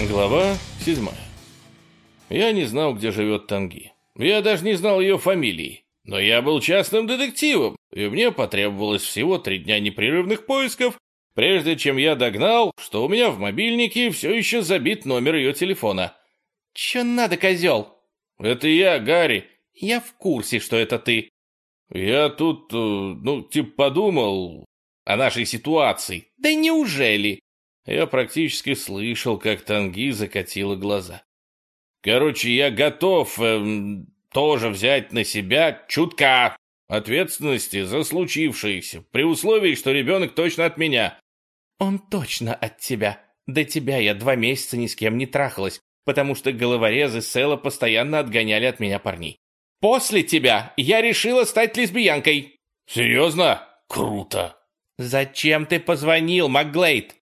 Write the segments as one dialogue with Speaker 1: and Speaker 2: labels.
Speaker 1: Глава 7. Я не знал, где живет Танги. Я даже не знал ее фамилии. Но я был частным детективом, и мне потребовалось всего три дня непрерывных поисков, прежде чем я догнал, что у меня в мобильнике все еще забит номер ее телефона.
Speaker 2: «Че надо, козел?»
Speaker 1: «Это я, Гарри».
Speaker 2: «Я в курсе, что это ты».
Speaker 1: «Я тут, э, ну, типа подумал о нашей ситуации».
Speaker 2: «Да неужели?»
Speaker 1: Я практически слышал, как Танги закатила глаза. Короче, я готов эм, тоже взять на себя чутка ответственности за случившееся, при условии, что ребенок точно от меня.
Speaker 2: Он точно от тебя. До тебя я два месяца ни с кем не трахалась, потому что головорезы Сэла постоянно отгоняли от меня парней. После тебя я решила стать лесбиянкой.
Speaker 1: Серьезно? Круто.
Speaker 2: Зачем ты позвонил, Макглейд?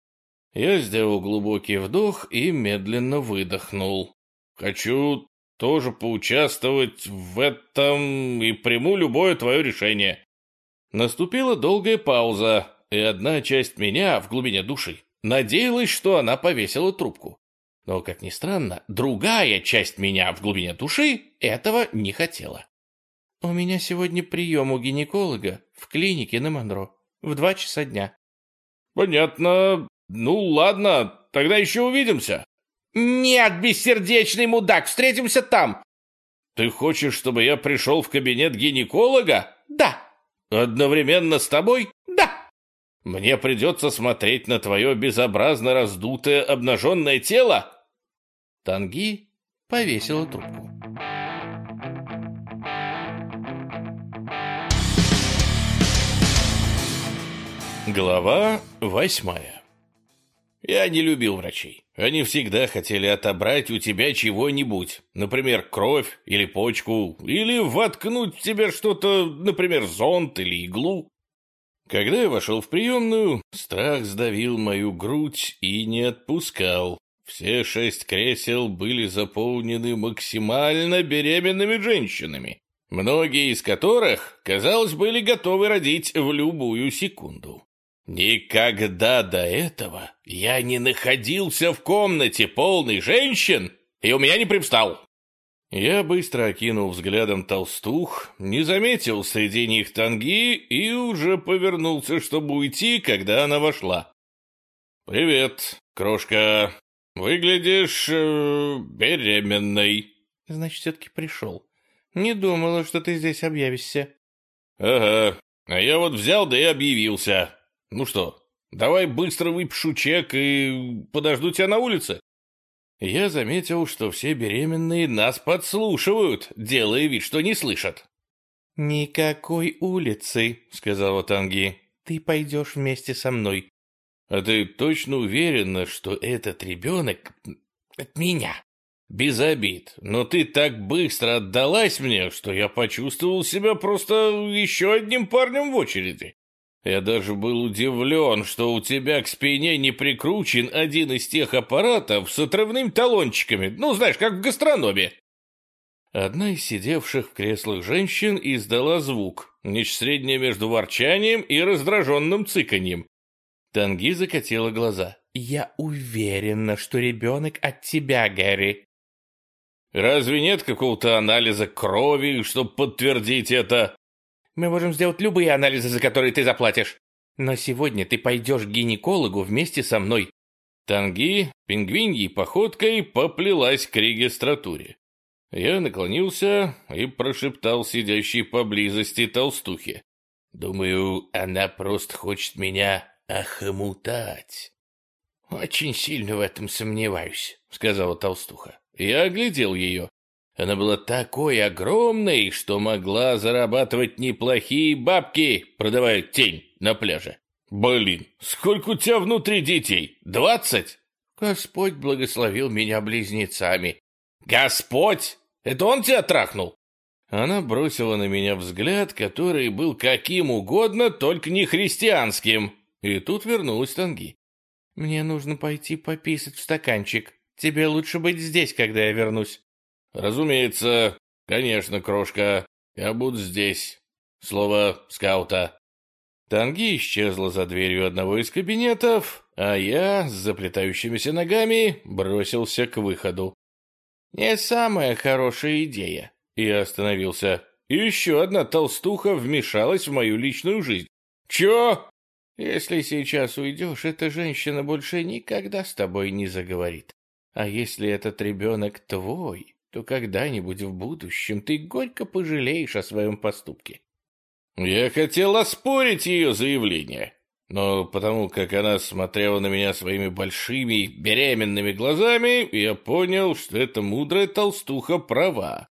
Speaker 1: Я сделал глубокий вдох и медленно выдохнул. Хочу тоже поучаствовать в этом и приму любое твое решение. Наступила долгая пауза, и одна часть меня в глубине души надеялась, что она повесила трубку. Но, как ни странно, другая часть меня в глубине души этого не хотела.
Speaker 2: «У меня сегодня прием у гинеколога в клинике на Монро в два часа дня».
Speaker 1: «Понятно. Ну, ладно, тогда еще увидимся».
Speaker 2: «Нет, бессердечный мудак, встретимся там!»
Speaker 1: «Ты хочешь, чтобы я пришел в кабинет гинеколога?»
Speaker 2: «Да».
Speaker 1: «Одновременно с тобой?»
Speaker 2: «Да».
Speaker 1: «Мне придется смотреть на твое безобразно раздутое обнаженное тело?»
Speaker 2: Танги повесила трубку.
Speaker 1: Глава восьмая Я не любил врачей. Они всегда хотели отобрать у тебя чего-нибудь, например, кровь или почку, или воткнуть в тебя что-то, например, зонт или иглу. Когда я вошел в приемную, страх сдавил мою грудь и не отпускал. Все шесть кресел были заполнены максимально беременными женщинами, многие из которых, казалось, были готовы родить в любую секунду. Никогда до этого я не находился в комнате полной женщин, и у меня не привстал. Я быстро окинул взглядом толстух, не заметил среди них танги и уже повернулся, чтобы уйти, когда она вошла. «Привет, крошка. Выглядишь э, беременной».
Speaker 2: «Значит, все-таки пришел. Не думала, что ты здесь объявишься».
Speaker 1: «Ага, а я вот взял да и объявился. Ну что, давай быстро выпишу чек и подожду тебя на улице. Я заметил, что все беременные нас подслушивают, делая вид, что не слышат.
Speaker 2: «Никакой улицы», — сказала Танги. «Ты пойдешь вместе со мной».
Speaker 1: «А ты точно уверена, что этот ребенок от меня?» «Без обид, но ты так быстро отдалась мне, что я почувствовал себя просто еще одним парнем в очереди. Я даже был удивлен, что у тебя к спине не прикручен один из тех аппаратов с отрывными талончиками, ну, знаешь, как в гастрономе. Одна из сидевших в креслах женщин издала звук, нечто среднее между ворчанием и раздраженным цыканьем. Танги закатила глаза.
Speaker 2: «Я уверена, что ребенок от тебя, Гэри».
Speaker 1: «Разве нет какого-то анализа крови, чтобы подтвердить это?»
Speaker 2: Мы можем сделать любые анализы, за которые ты заплатишь. Но сегодня ты пойдешь к гинекологу вместе со мной».
Speaker 1: Танги, пингвиньей походкой, поплелась к регистратуре. Я наклонился и прошептал сидящей поблизости толстухе. «Думаю, она просто хочет меня охомутать».
Speaker 2: «Очень сильно в этом сомневаюсь», — сказала толстуха.
Speaker 1: Я оглядел ее. Она была такой огромной, что могла зарабатывать неплохие бабки, продавая тень на пляже. Блин, сколько у тебя внутри детей? Двадцать?
Speaker 2: Господь благословил меня близнецами.
Speaker 1: Господь? Это он тебя трахнул? Она бросила на меня взгляд, который был каким угодно, только не христианским. И тут вернулась Танги.
Speaker 2: «Мне нужно пойти пописать в стаканчик. Тебе лучше быть здесь, когда я вернусь».
Speaker 1: «Разумеется, конечно, крошка, я буду здесь. Слово скаута». Танги исчезла за дверью одного из кабинетов, а я с заплетающимися ногами бросился к выходу.
Speaker 2: «Не самая хорошая идея», —
Speaker 1: я остановился. еще одна толстуха вмешалась в мою личную жизнь. «Чё?»
Speaker 2: «Если сейчас уйдешь, эта женщина больше никогда с тобой не заговорит. А если этот ребенок твой, то когда-нибудь в будущем ты горько пожалеешь о своем поступке.
Speaker 1: Я хотел оспорить ее заявление, но потому как она смотрела на меня своими большими беременными глазами, я понял, что эта мудрая толстуха права.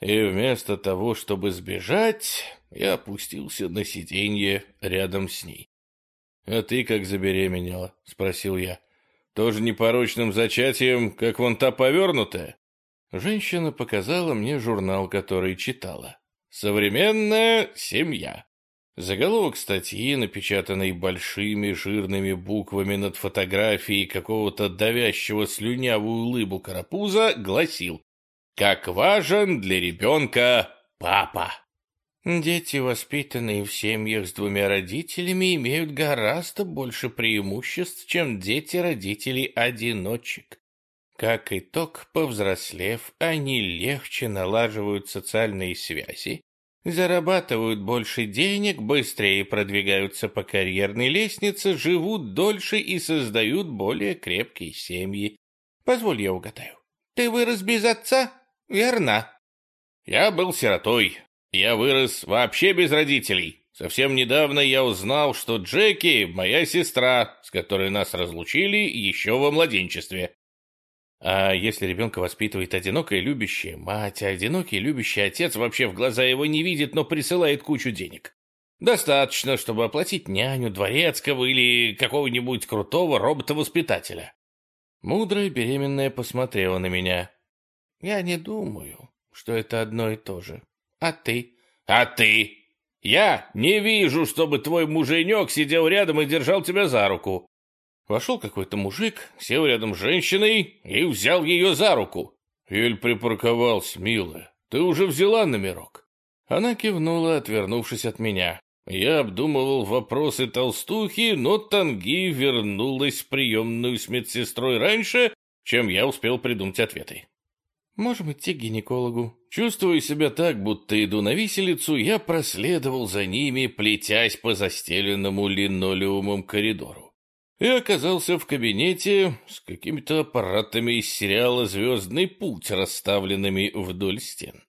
Speaker 1: И вместо того, чтобы сбежать, я опустился на сиденье рядом с ней. «А ты как забеременела?» — спросил я. «Тоже непорочным зачатием, как вон та повернутая?» Женщина показала мне журнал, который читала. Современная семья. Заголовок статьи, напечатанной большими жирными буквами над фотографией какого-то давящего слюнявую улыбу карапуза, гласил «Как важен для ребенка папа».
Speaker 2: Дети, воспитанные в семьях с двумя родителями, имеют гораздо больше преимуществ, чем дети родителей-одиночек. Как итог, повзрослев, они легче налаживают социальные связи, зарабатывают больше денег, быстрее продвигаются по карьерной лестнице, живут дольше и создают более крепкие семьи. Позволь я угадаю. Ты вырос без отца? Верно.
Speaker 1: Я был сиротой. Я вырос вообще без родителей. Совсем недавно я узнал, что Джеки — моя сестра, с которой нас разлучили еще во младенчестве. А если ребенка воспитывает одинокая любящая мать, а одинокий любящий отец вообще в глаза его не видит, но присылает кучу денег? Достаточно, чтобы оплатить няню, дворецкого или какого-нибудь крутого робота-воспитателя. Мудрая беременная посмотрела на меня.
Speaker 2: Я не думаю, что это одно и то же. А ты?
Speaker 1: А ты? Я не вижу, чтобы твой муженек сидел рядом и держал тебя за руку. Вошел какой-то мужик, сел рядом с женщиной и взял ее за руку. Эль припарковался, милая. Ты уже взяла номерок? Она кивнула, отвернувшись от меня. Я обдумывал вопросы толстухи, но Танги вернулась в приемную с медсестрой раньше, чем я успел придумать ответы.
Speaker 2: «Можем идти к гинекологу».
Speaker 1: Чувствуя себя так, будто иду на виселицу, я проследовал за ними, плетясь по застеленному линолеумом коридору и оказался в кабинете с какими-то аппаратами из сериала «Звездный путь», расставленными вдоль стен.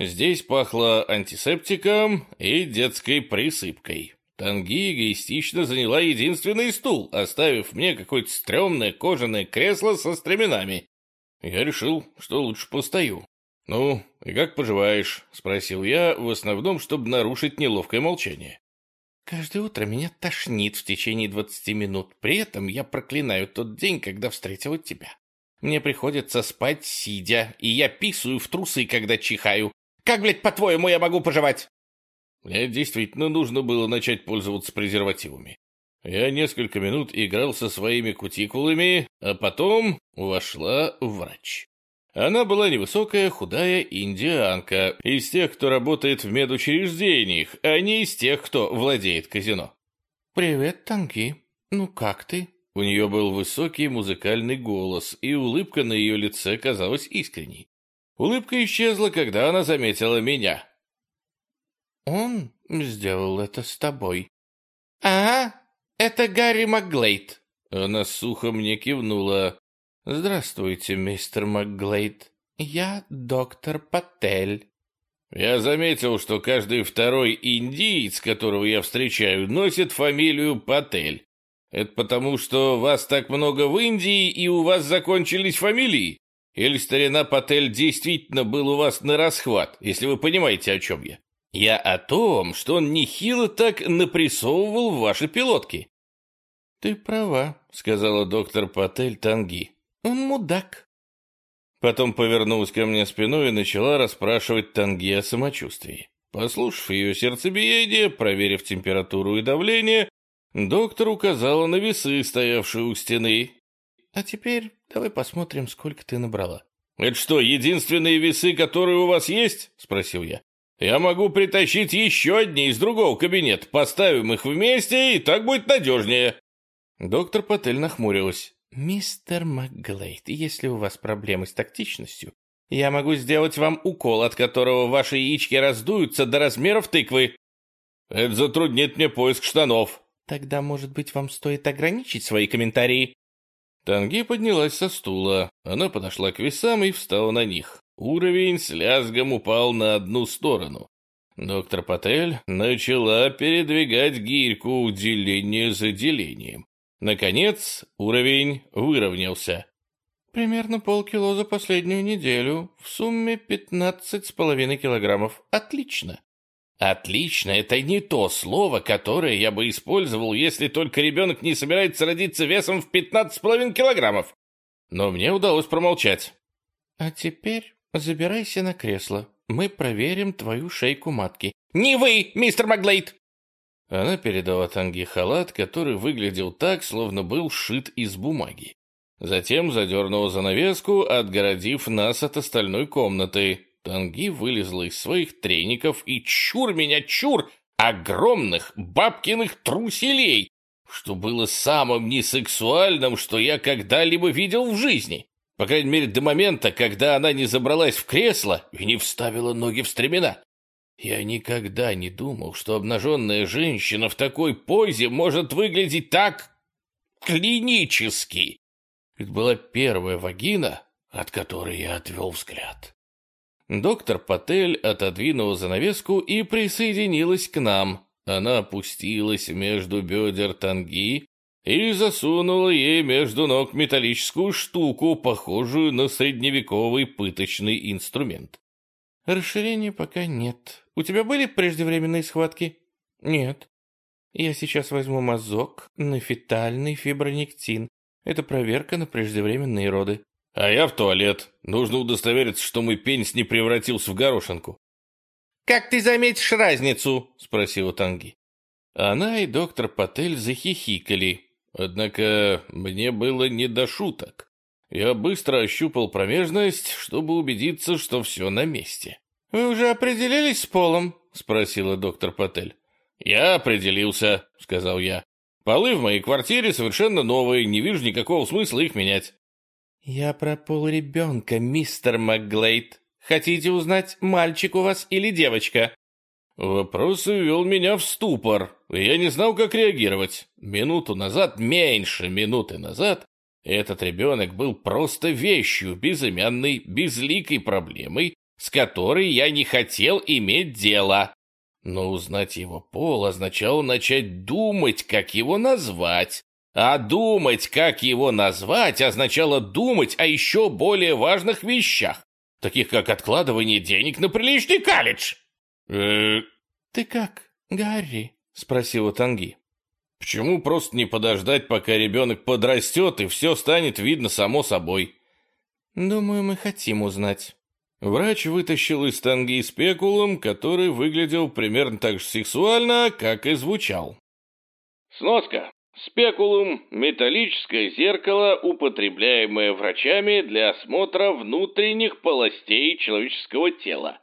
Speaker 1: Здесь пахло антисептиком и детской присыпкой. Танги эгоистично заняла единственный стул, оставив мне какое-то стрёмное кожаное кресло со стременами. Я решил, что лучше постою. «Ну, и как поживаешь?» — спросил я, в основном, чтобы нарушить неловкое молчание.
Speaker 2: Каждое утро меня тошнит в течение двадцати минут. При этом я проклинаю тот день, когда встретила тебя. Мне приходится спать сидя, и я писаю в трусы, когда чихаю. Как, блядь, по-твоему, я могу поживать?
Speaker 1: Мне действительно нужно было начать пользоваться презервативами. Я несколько минут играл со своими кутикулами, а потом вошла врач. Она была невысокая, худая индианка, из тех, кто работает в медучреждениях, а не из тех, кто владеет казино.
Speaker 2: «Привет, Танки. Ну как ты?»
Speaker 1: У нее был высокий музыкальный голос, и улыбка на ее лице казалась искренней. Улыбка исчезла, когда она заметила меня.
Speaker 2: «Он сделал это с тобой». «Ага, это Гарри Макглейд».
Speaker 1: Она сухо мне кивнула.
Speaker 2: «Здравствуйте, мистер МакГлейд. Я доктор Патель».
Speaker 1: Я заметил, что каждый второй индиец, которого я встречаю, носит фамилию Патель. Это потому, что вас так много в Индии, и у вас закончились фамилии? Или старина Патель действительно был у вас на расхват, если вы понимаете, о чем я? Я о том, что он нехило так напрессовывал ваши пилотки.
Speaker 2: «Ты права», — сказала доктор Патель Танги. Он мудак.
Speaker 1: Потом повернулась ко мне спиной и начала расспрашивать Танги о самочувствии. Послушав ее сердцебиение, проверив температуру и давление, доктор указала на весы, стоявшие у стены.
Speaker 2: «А теперь давай посмотрим, сколько ты набрала».
Speaker 1: «Это что, единственные весы, которые у вас есть?» — спросил я. Я могу притащить еще одни из другого кабинета, поставим их вместе, и так будет надежнее.
Speaker 2: Доктор Патель нахмурилась. «Мистер МакГлейд, если у вас проблемы с тактичностью, я могу сделать вам укол, от которого ваши яички раздуются до размеров тыквы».
Speaker 1: «Это затруднит мне поиск штанов».
Speaker 2: «Тогда, может быть, вам стоит ограничить свои комментарии?»
Speaker 1: Танги поднялась со стула. Она подошла к весам и встала на них. Уровень с лязгом упал на одну сторону. Доктор Патель начала передвигать гирьку деление за делением. Наконец, уровень выровнялся.
Speaker 2: Примерно полкило за последнюю неделю. В сумме пятнадцать с половиной килограммов. Отлично.
Speaker 1: Отлично, это не то слово, которое я бы использовал, если только ребенок не собирается родиться весом в пятнадцать с половиной килограммов. Но мне удалось промолчать.
Speaker 2: А теперь забирайся на кресло. Мы проверим твою шейку матки.
Speaker 1: Не вы, мистер Маглейд!
Speaker 2: Она передала Танги халат, который выглядел так, словно был сшит из бумаги. Затем задернула занавеску, отгородив нас от остальной комнаты. Танги вылезла из своих треников и чур меня чур огромных бабкиных труселей, что было самым несексуальным, что я когда-либо видел в жизни. По крайней мере, до момента, когда она не забралась в кресло и не вставила ноги в стремена. Я никогда не думал, что обнаженная женщина в такой позе может выглядеть так клинически. Это была первая вагина, от которой я отвел взгляд. Доктор Патель отодвинула занавеску и присоединилась к нам. Она опустилась между бедер Танги и засунула ей между ног металлическую штуку, похожую на средневековый пыточный инструмент. Расширения пока нет. У тебя были преждевременные схватки? Нет. Я сейчас возьму мазок на фетальный фибронектин. Это проверка на преждевременные роды.
Speaker 1: А я в туалет. Нужно удостовериться, что мой пенис не превратился в горошинку.
Speaker 2: «Как ты заметишь разницу?» — спросила Танги. Она и доктор Патель захихикали. Однако мне было не до шуток. Я быстро ощупал промежность, чтобы убедиться, что все на месте. «Вы уже определились с полом?» — спросила доктор Патель.
Speaker 1: «Я определился», — сказал я. «Полы в моей квартире совершенно новые, не вижу никакого смысла их менять».
Speaker 2: «Я про пол ребенка, мистер МакГлейд. Хотите узнать, мальчик у вас или девочка?»
Speaker 1: Вопрос увел меня в ступор, и я не знал, как реагировать. Минуту назад, меньше минуты назад, этот ребенок был просто вещью, безымянной, безликой проблемой, с которой я не хотел иметь дело. Но узнать его пол означало начать думать, как его назвать. А думать, как его назвать, означало думать о еще более важных вещах, таких как откладывание денег на приличный колледж.
Speaker 2: э «Ты как, Гарри?» — спросила Танги.
Speaker 1: Почему просто не подождать, пока ребенок подрастет, и все станет видно само собой?
Speaker 2: Думаю, мы хотим узнать.
Speaker 1: Врач вытащил из танги спекулум, который выглядел примерно так же сексуально, как и звучал. Сноска. Спекулум – металлическое зеркало, употребляемое врачами для осмотра внутренних полостей человеческого тела.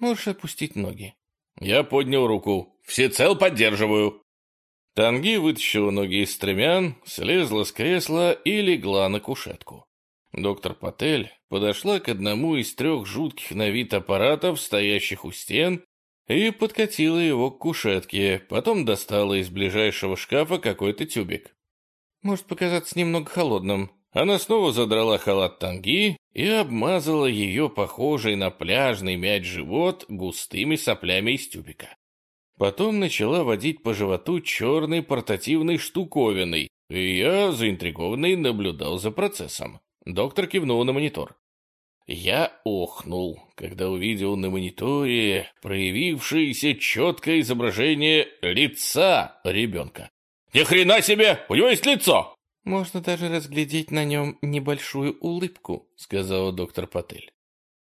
Speaker 2: Можешь опустить ноги.
Speaker 1: Я поднял руку. Всецел поддерживаю. Танги вытащила ноги из стремян, слезла с кресла и легла на кушетку. Доктор Патель подошла к одному из трех жутких на вид аппаратов, стоящих у стен, и подкатила его к кушетке, потом достала из ближайшего шкафа какой-то тюбик.
Speaker 2: «Может показаться немного холодным».
Speaker 1: Она снова задрала халат Танги и обмазала ее похожий на пляжный мяч живот густыми соплями из тюбика. Потом начала водить по животу черной портативной штуковиной, и я, заинтригованный, наблюдал за процессом. Доктор кивнул на монитор. Я охнул, когда увидел на мониторе проявившееся четкое изображение лица ребенка. «Ни хрена себе! У него есть лицо!»
Speaker 2: «Можно даже разглядеть на нем небольшую улыбку», — сказала доктор Патель.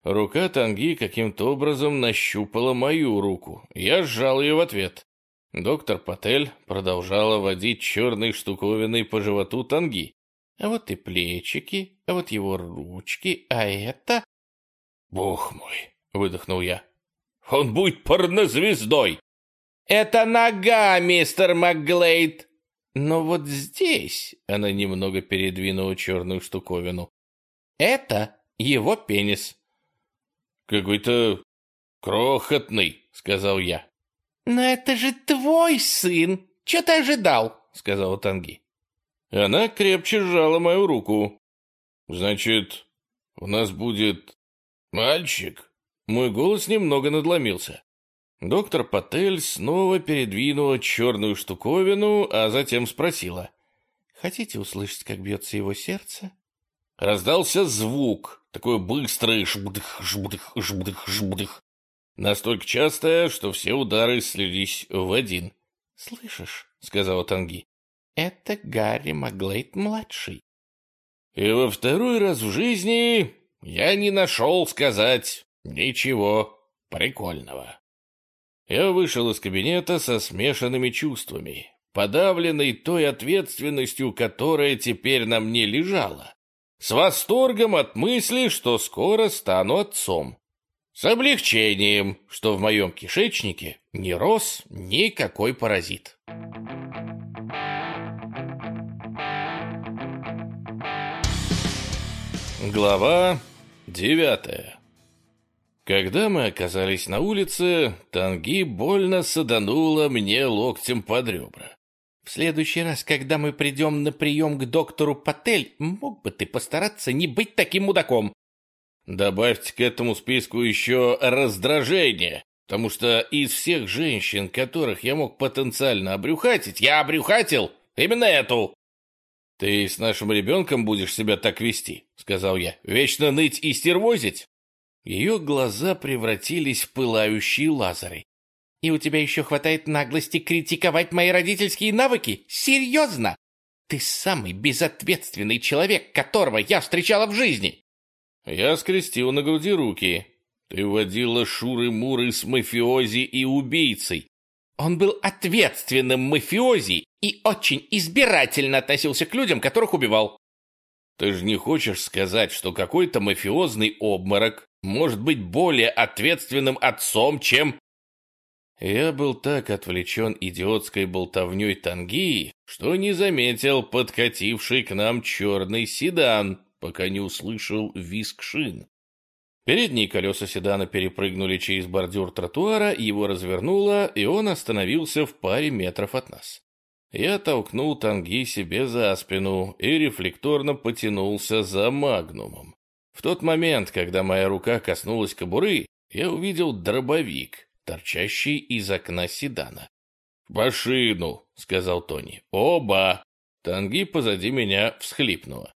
Speaker 1: Рука Танги каким-то образом нащупала мою руку. Я сжал ее в ответ. Доктор Патель продолжала водить черной штуковиной по животу Танги.
Speaker 2: А вот и плечики, а вот его ручки, а это...
Speaker 1: «Бог мой!» — выдохнул я. Он будет порнозвездой.
Speaker 2: Это нога, мистер МакГлейд. Но вот здесь она немного передвинула черную штуковину. Это его пенис.
Speaker 1: Какой-то крохотный, сказал я.
Speaker 2: Но это же твой сын. Че ты ожидал? сказала Танги.
Speaker 1: Она крепче сжала мою руку. Значит, у нас будет мальчик? Мой голос немного надломился. Доктор Патель снова передвинула черную штуковину, а затем спросила.
Speaker 2: «Хотите услышать, как бьется его сердце?»
Speaker 1: Раздался звук, такой быстрый шбдых, шбдых, шбдых, шбдых. Настолько частое, что все удары слились в один.
Speaker 2: «Слышишь?» — сказала Танги. «Это Гарри Маглейт-младший».
Speaker 1: И во второй раз в жизни я не нашел сказать ничего прикольного. Я вышел из кабинета со смешанными чувствами, подавленный той ответственностью, которая теперь на мне лежала, с восторгом от мысли, что скоро стану отцом, с облегчением, что в моем кишечнике не рос никакой паразит. Глава девятая когда мы оказались на улице, Танги больно саданула мне локтем под ребра.
Speaker 2: «В следующий раз, когда мы придем на прием к доктору Патель, мог бы ты постараться не быть таким мудаком?»
Speaker 1: «Добавьте к этому списку еще раздражение, потому что из всех женщин, которых я мог потенциально обрюхатить, я обрюхатил именно эту!» «Ты с нашим ребенком будешь себя так вести», — сказал я. «Вечно ныть и стервозить?» Ее глаза превратились в пылающие лазеры.
Speaker 2: «И у тебя еще хватает наглости критиковать мои родительские навыки? Серьезно? Ты самый безответственный человек, которого я встречала в жизни!»
Speaker 1: Я скрестил на груди руки. «Ты водила шуры-муры с мафиози и убийцей.
Speaker 2: Он был ответственным мафиози и очень избирательно относился к людям, которых убивал.
Speaker 1: Ты же не хочешь сказать, что какой-то мафиозный обморок может быть более ответственным отцом, чем... Я был так отвлечен идиотской болтовней Танги, что не заметил подкативший к нам черный седан, пока не услышал виск шин. Передние колеса седана перепрыгнули через бордюр тротуара, его развернуло, и он остановился в паре метров от нас. Я толкнул Танги себе за спину и рефлекторно потянулся за магнумом. В тот момент, когда моя рука коснулась кобуры, я увидел дробовик, торчащий из окна седана. «В машину!» — сказал Тони. «Оба!» Танги позади меня всхлипнула.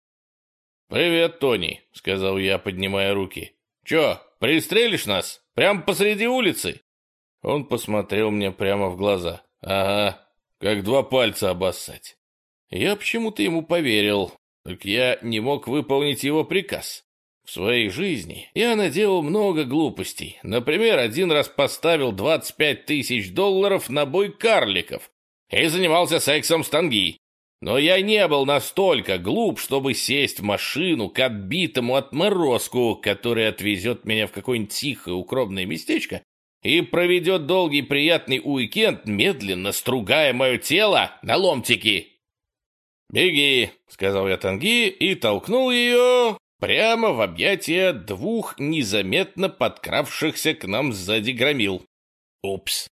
Speaker 1: «Привет, Тони!» — сказал я, поднимая руки. «Чё, пристрелишь нас? Прямо посреди улицы?» Он посмотрел мне прямо в глаза. «Ага, как два пальца обоссать. Я почему-то ему поверил, только я не мог выполнить его приказ. В своей жизни я наделал много глупостей. Например, один раз поставил 25 тысяч долларов на бой карликов и занимался сексом с танги. Но я не был настолько глуп, чтобы сесть в машину к отбитому отморозку, который отвезет меня в какое-нибудь тихое укромное местечко и проведет долгий приятный уикенд, медленно стругая мое тело на ломтики. «Беги», — сказал я Танги и толкнул ее прямо в объятия двух незаметно подкравшихся к нам сзади громил. Упс.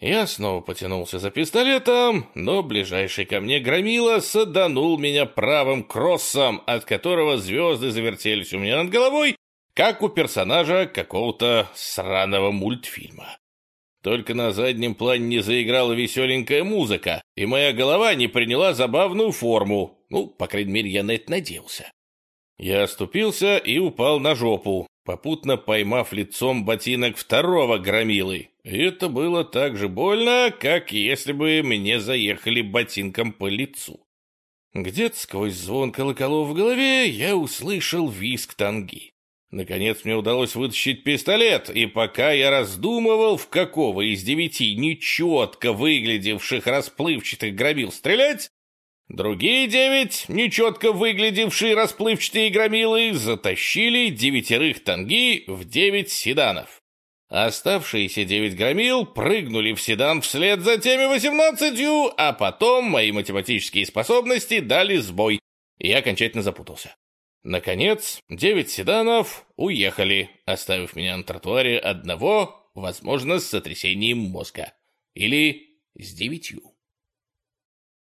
Speaker 1: Я снова потянулся за пистолетом, но ближайший ко мне громила саданул меня правым кроссом, от которого звезды завертелись у меня над головой, как у персонажа какого-то сраного мультфильма. Только на заднем плане не заиграла веселенькая музыка, и моя голова не приняла забавную форму. Ну, по крайней мере, я на это надеялся. Я оступился и упал на жопу, попутно поймав лицом ботинок второго громилы. Это было так же больно, как если бы мне заехали ботинком по лицу. Где-то сквозь звон колоколов в голове я услышал виск танги. Наконец мне удалось вытащить пистолет, и пока я раздумывал, в какого из девяти нечетко выглядевших расплывчатых громил стрелять, другие девять, нечетко выглядевшие расплывчатые громилы, затащили девятерых танги в девять седанов. Оставшиеся девять громил прыгнули в седан вслед за теми восемнадцатью, а потом мои математические способности дали сбой. И я окончательно запутался. Наконец, девять седанов уехали, оставив меня на тротуаре одного, возможно, с сотрясением мозга. Или с девятью.